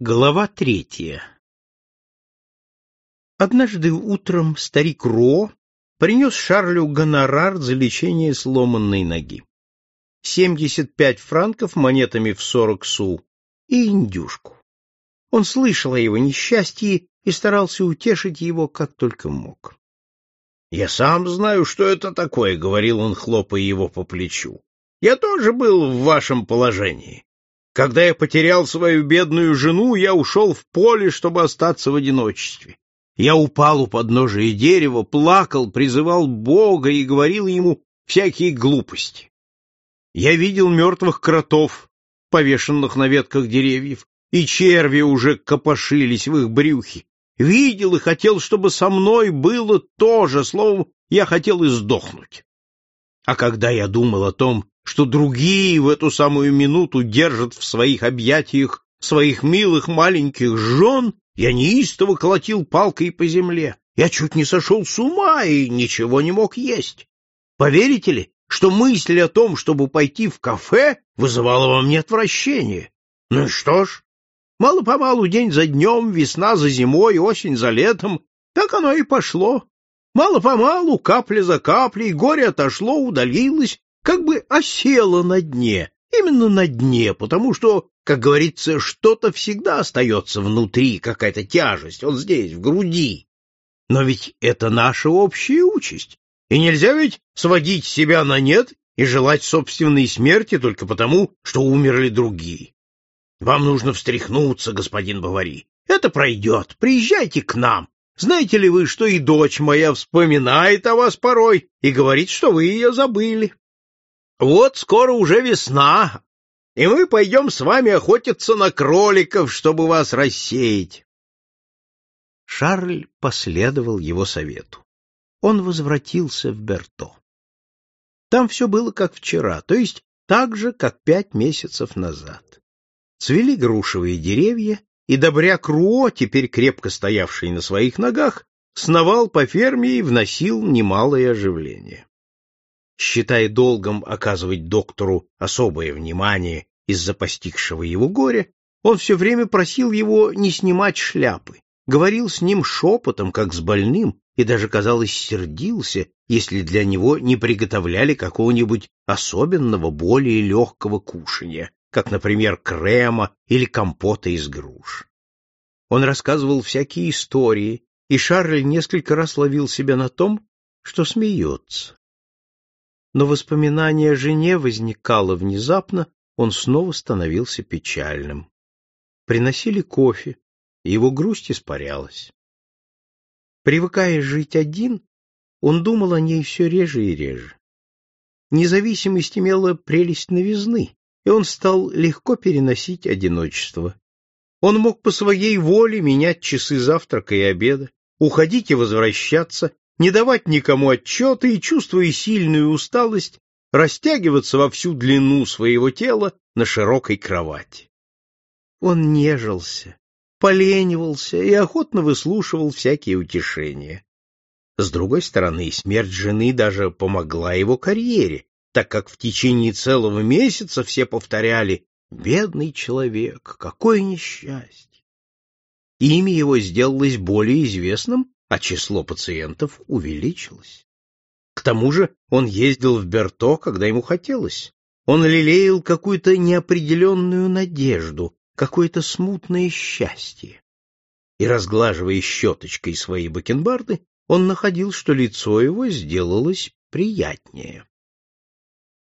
Глава третья Однажды утром старик Ро принес Шарлю гонорар за лечение сломанной ноги. Семьдесят пять франков монетами в сорок су и индюшку. Он слышал о его несчастье и старался утешить его как только мог. — Я сам знаю, что это такое, — говорил он, хлопая его по плечу. — Я тоже был в вашем положении. Когда я потерял свою бедную жену, я ушел в поле, чтобы остаться в одиночестве. Я упал у подножия дерева, плакал, призывал Бога и говорил ему всякие глупости. Я видел мертвых кротов, повешенных на ветках деревьев, и черви уже копошились в их брюхе. Видел и хотел, чтобы со мной было то же, словом, я хотел и сдохнуть. А когда я думал о том, что другие в эту самую минуту держат в своих объятиях своих милых маленьких жен, я неистово колотил палкой по земле. Я чуть не сошел с ума и ничего не мог есть. Поверите ли, что мысль о том, чтобы пойти в кафе, вызывала во мне отвращение? Ну и что ж, мало-помалу, день за днем, весна за зимой, осень за летом, так оно и пошло. Мало-помалу, капля за каплей, горе отошло, удалилось, как бы осело на дне, именно на дне, потому что, как говорится, что-то всегда остается внутри, какая-то тяжесть, вот здесь, в груди. Но ведь это наша общая участь, и нельзя ведь сводить себя на нет и желать собственной смерти только потому, что умерли другие. Вам нужно встряхнуться, господин Бавари. Это пройдет. Приезжайте к нам. Знаете ли вы, что и дочь моя вспоминает о вас порой и говорит, что вы ее забыли? Вот скоро уже весна, и мы пойдем с вами охотиться на кроликов, чтобы вас рассеять. Шарль последовал его совету. Он возвратился в Берто. Там все было как вчера, то есть так же, как пять месяцев назад. Цвели грушевые деревья, и добряк Руо, теперь крепко стоявший на своих ногах, сновал по ферме и вносил немалое оживление. Считая долгом оказывать доктору особое внимание из-за постигшего его горя, он все время просил его не снимать шляпы, говорил с ним шепотом, как с больным, и даже, казалось, сердился, если для него не приготовляли какого-нибудь особенного, более легкого кушанья, как, например, крема или компота из груш. Он рассказывал всякие истории, и Шарль несколько раз ловил себя на том, что смеется. Но воспоминание о жене возникало внезапно, он снова становился печальным. Приносили кофе, и его грусть испарялась. Привыкая жить один, он думал о ней все реже и реже. Независимость имела прелесть новизны, и он стал легко переносить одиночество. Он мог по своей воле менять часы завтрака и обеда, уходить и возвращаться, не давать никому отчета и, чувствуя сильную усталость, растягиваться во всю длину своего тела на широкой кровати. Он нежился, поленивался и охотно выслушивал всякие утешения. С другой стороны, смерть жены даже помогла его карьере, так как в течение целого месяца все повторяли «Бедный человек, какое несчастье!» Имя его сделалось более известным, а число пациентов увеличилось. К тому же он ездил в Берто, когда ему хотелось. Он лелеял какую-то неопределенную надежду, какое-то смутное счастье. И, разглаживая щеточкой свои бакенбарды, он находил, что лицо его сделалось приятнее.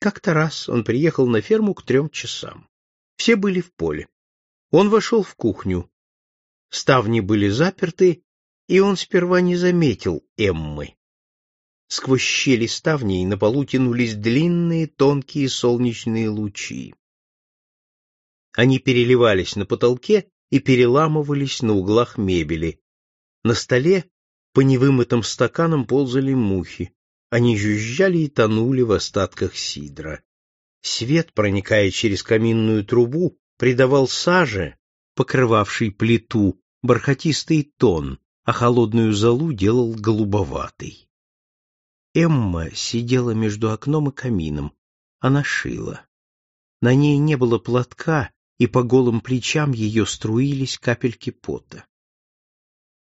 Как-то раз он приехал на ферму к трем часам. Все были в поле. Он вошел в кухню. Ставни были заперты, и он сперва не заметил Эммы. Сквозь щели ставней на полу тянулись длинные тонкие солнечные лучи. Они переливались на потолке и переламывались на углах мебели. На столе по невымытым стаканам ползали мухи. Они жужжали и тонули в остатках сидра. Свет, проникая через каминную трубу, придавал саже, покрывавшей плиту, бархатистый тон, а холодную золу делал голубоватый. Эмма сидела между окном и камином. Она шила. На ней не было платка, и по голым плечам ее струились капельки пота.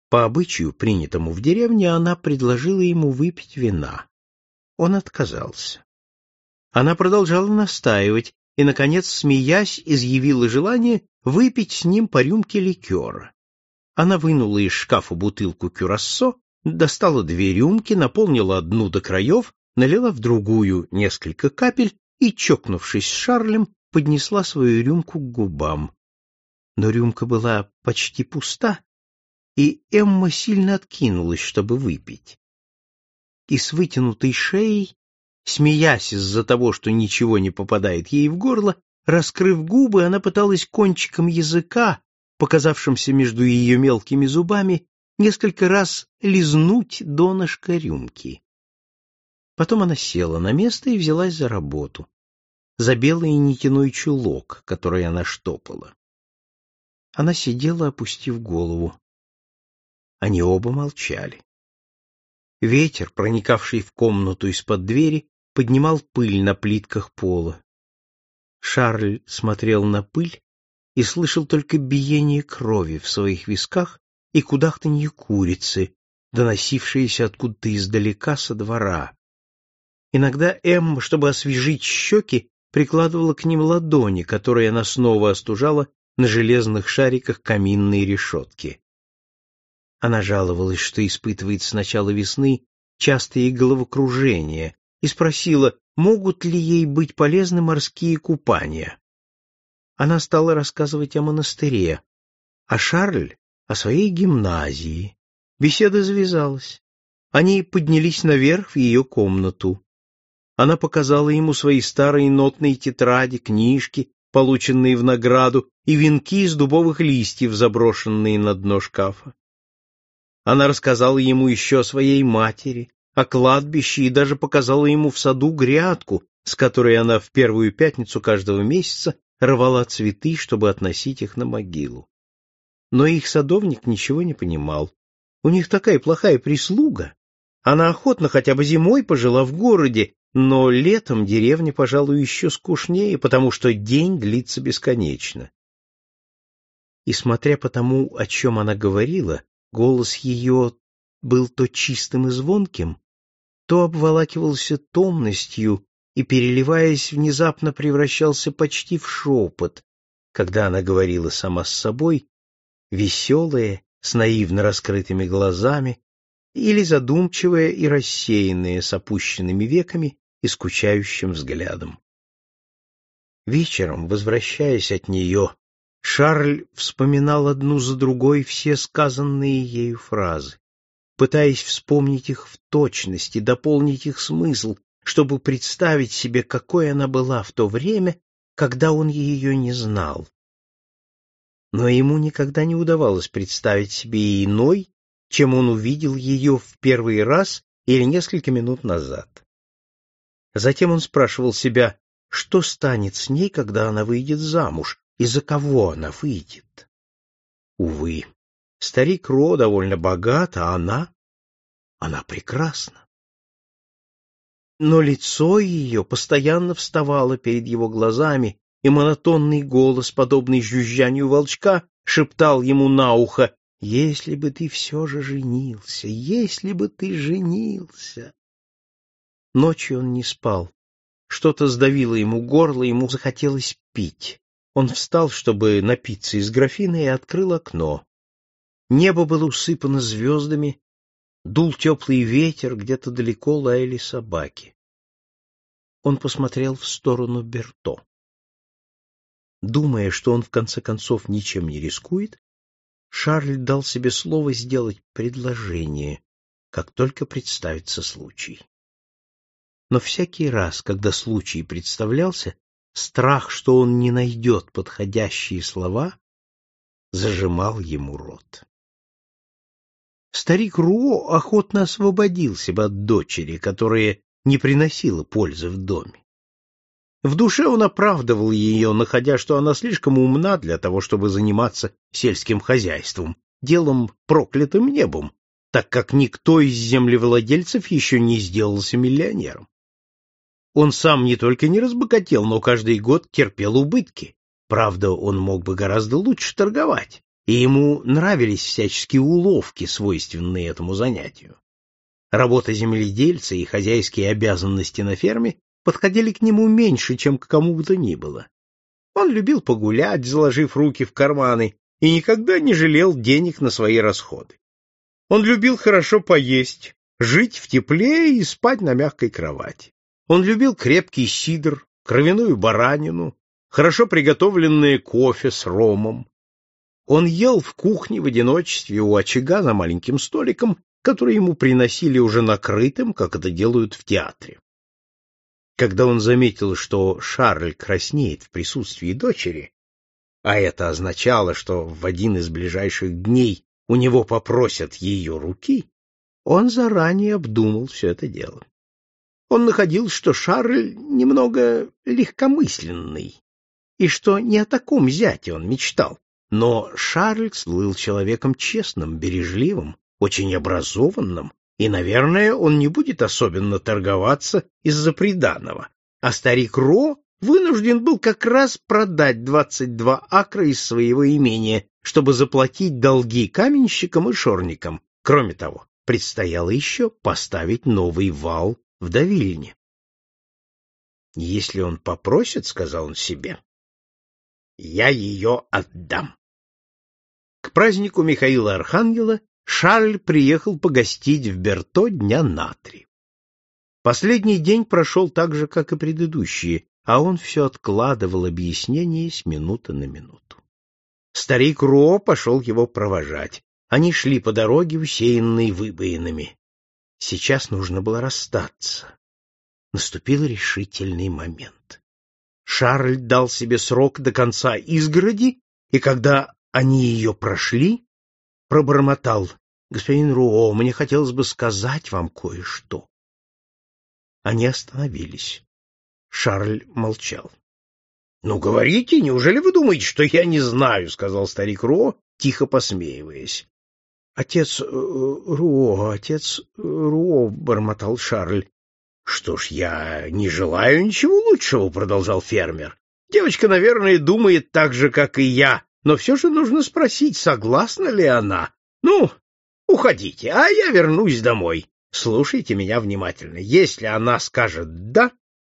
По обычаю, принятому в деревне, она предложила ему выпить вина. Он отказался. Она продолжала настаивать и, наконец, смеясь, изъявила желание выпить с ним по рюмке ликера. Она вынула из шкафа бутылку кюрассо, достала две рюмки, наполнила одну до краев, налила в другую несколько капель и, чокнувшись с Шарлем, поднесла свою рюмку к губам. Но рюмка была почти пуста, и Эмма сильно откинулась, чтобы выпить. И с вытянутой шеей, смеясь из-за того, что ничего не попадает ей в горло, раскрыв губы, она пыталась кончиком языка, показавшимся между ее мелкими зубами, несколько раз лизнуть донышко рюмки. Потом она села на место и взялась за работу, за белый нитяной чулок, который она штопала. Она сидела, опустив голову. Они оба молчали. Ветер, проникавший в комнату из-под двери, поднимал пыль на плитках пола. Шарль смотрел на пыль и слышал только биение крови в своих висках и кудахтанье курицы, доносившееся откуда-то издалека со двора. Иногда Эмма, чтобы освежить щеки, прикладывала к ним ладони, которые она снова остужала на железных шариках каминной решетки. Она жаловалась, что испытывает с начала весны частые головокружения, и спросила, могут ли ей быть полезны морские купания. Она стала рассказывать о монастыре, а Шарль — о своей гимназии. Беседа завязалась. Они поднялись наверх в ее комнату. Она показала ему свои старые нотные тетради, книжки, полученные в награду, и венки из дубовых листьев, заброшенные на дно шкафа. Она рассказала ему еще о своей матери, о кладбище и даже показала ему в саду грядку, с которой она в первую пятницу каждого месяца рвала цветы, чтобы относить их на могилу. Но их садовник ничего не понимал. У них такая плохая прислуга. Она охотно хотя бы зимой пожила в городе, но летом деревня, пожалуй, еще скучнее, потому что день длится бесконечно. И смотря по тому, о чем она говорила, Голос ее был то чистым и звонким, то обволакивался томностью и, переливаясь, внезапно превращался почти в шепот, когда она говорила сама с собой, веселая, с наивно раскрытыми глазами, или задумчивая и рассеянная, с опущенными веками и скучающим взглядом. Вечером, возвращаясь от нее, Шарль вспоминал одну за другой все сказанные ею фразы, пытаясь вспомнить их в точности, дополнить их смысл, чтобы представить себе, какой она была в то время, когда он ее не знал. Но ему никогда не удавалось представить себе иной, чем он увидел ее в первый раз или несколько минут назад. Затем он спрашивал себя, что станет с ней, когда она выйдет замуж, и за кого она выйдет. Увы, старик Ро довольно богат, а она... она прекрасна. Но лицо ее постоянно вставало перед его глазами, и монотонный голос, подобный жужжанию волчка, шептал ему на ухо «Если бы ты все же женился, если бы ты женился!» Ночью он не спал. Что-то сдавило ему горло, ему захотелось пить. Он встал, чтобы напиться из графина, и открыл окно. Небо было усыпано звездами, дул теплый ветер, где-то далеко лаяли собаки. Он посмотрел в сторону Берто. Думая, что он в конце концов ничем не рискует, Шарль дал себе слово сделать предложение, как только представится случай. Но всякий раз, когда случай представлялся, Страх, что он не найдет подходящие слова, зажимал ему рот. Старик Руо охотно освободился бы от дочери, которая не приносила пользы в доме. В душе он оправдывал ее, находя, что она слишком умна для того, чтобы заниматься сельским хозяйством, делом проклятым небом, так как никто из землевладельцев еще не сделался миллионером. Он сам не только не разбогател, но каждый год терпел убытки. Правда, он мог бы гораздо лучше торговать, и ему нравились всяческие уловки, свойственные этому занятию. Работа земледельца и хозяйские обязанности на ферме подходили к нему меньше, чем к кому бы то ни было. Он любил погулять, заложив руки в карманы, и никогда не жалел денег на свои расходы. Он любил хорошо поесть, жить в тепле и спать на мягкой кровати. Он любил крепкий сидр, кровяную баранину, хорошо приготовленное кофе с ромом. Он ел в кухне в одиночестве у очага за маленьким столиком, который ему приносили уже накрытым, как это делают в театре. Когда он заметил, что Шарль краснеет в присутствии дочери, а это означало, что в один из ближайших дней у него попросят ее руки, он заранее обдумал все это дело. Он находил, что Шарль немного легкомысленный, и что не о таком зяте он мечтал. Но Шарль был человеком честным, бережливым, очень образованным, и, наверное, он не будет особенно торговаться из-за приданого. А старик Ро вынужден был как раз продать двадцать два акра из своего имения, чтобы заплатить долги каменщикам и шорникам. Кроме того, предстояло еще поставить новый вал в давильне. Если он попросит, — сказал он себе, — я ее отдам. К празднику Михаила Архангела Шарль приехал погостить в Берто дня на три. Последний день прошел так же, как и предыдущие, а он все откладывал объяснение с минуты на минуту. Старик Ро пошел его провожать. Они шли по дороге, усеянной выбоинами. Сейчас нужно было расстаться. Наступил решительный момент. Шарль дал себе срок до конца изгороди, и когда они ее прошли, пробормотал. — Господин Руо, мне хотелось бы сказать вам кое-что. Они остановились. Шарль молчал. — Ну, говорите, неужели вы думаете, что я не знаю? — сказал старик Руо, тихо посмеиваясь. Отец э, Руо, отец Руо, бормотал Шарль. Что ж, я не желаю ничего лучшего, продолжал фермер. Девочка, наверное, думает так же, как и я, но все же нужно спросить, согласна ли она. Ну, уходите, а я вернусь домой. Слушайте меня внимательно. Если она скажет «да»,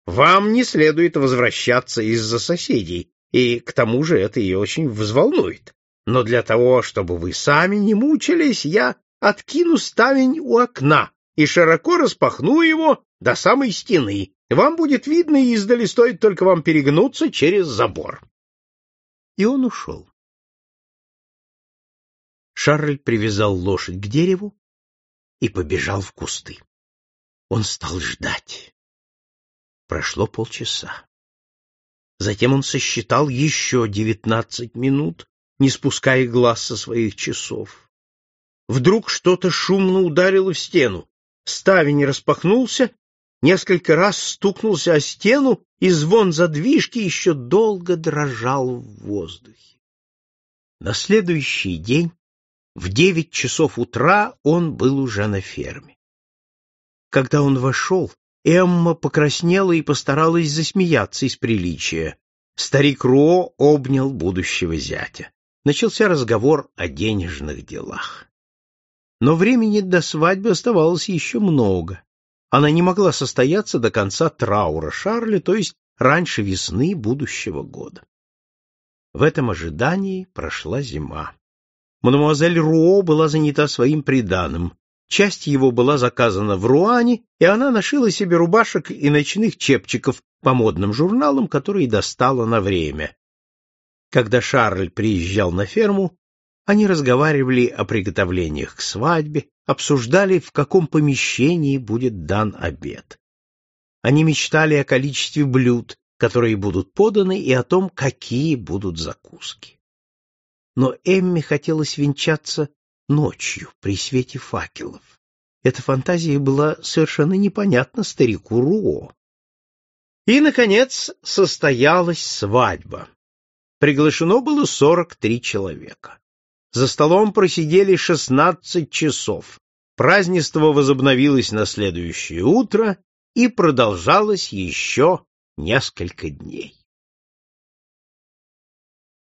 вам не следует возвращаться из-за соседей, и к тому же это ее очень взволнует. Но для того, чтобы вы сами не мучились, я откину ставень у окна и широко распахну его до самой стены. Вам будет видно издали, стоит только вам перегнуться через забор. И он ушел. Шарль привязал лошадь к дереву и побежал в кусты. Он стал ждать. Прошло полчаса. Затем он сосчитал еще девятнадцать минут, не спуская глаз со своих часов. Вдруг что-то шумно ударило в стену. Ставень распахнулся, несколько раз стукнулся о стену, и звон задвижки еще долго дрожал в воздухе. На следующий день, в девять часов утра, он был уже на ферме. Когда он вошел, Эмма покраснела и постаралась засмеяться из приличия. Старик Ро обнял будущего зятя начался разговор о денежных делах. Но времени до свадьбы оставалось еще много. Она не могла состояться до конца траура Шарля, то есть раньше весны будущего года. В этом ожидании прошла зима. Мадемуазель Руо была занята своим приданым. Часть его была заказана в Руане, и она нашила себе рубашек и ночных чепчиков по модным журналам, которые достала на время. Когда Шарль приезжал на ферму, они разговаривали о приготовлениях к свадьбе, обсуждали, в каком помещении будет дан обед. Они мечтали о количестве блюд, которые будут поданы, и о том, какие будут закуски. Но Эмме хотелось венчаться ночью при свете факелов. Эта фантазия была совершенно непонятна старику Руо. И, наконец, состоялась свадьба. Приглашено было 43 человека. За столом просидели 16 часов. Празднество возобновилось на следующее утро и продолжалось еще несколько дней.